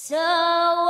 So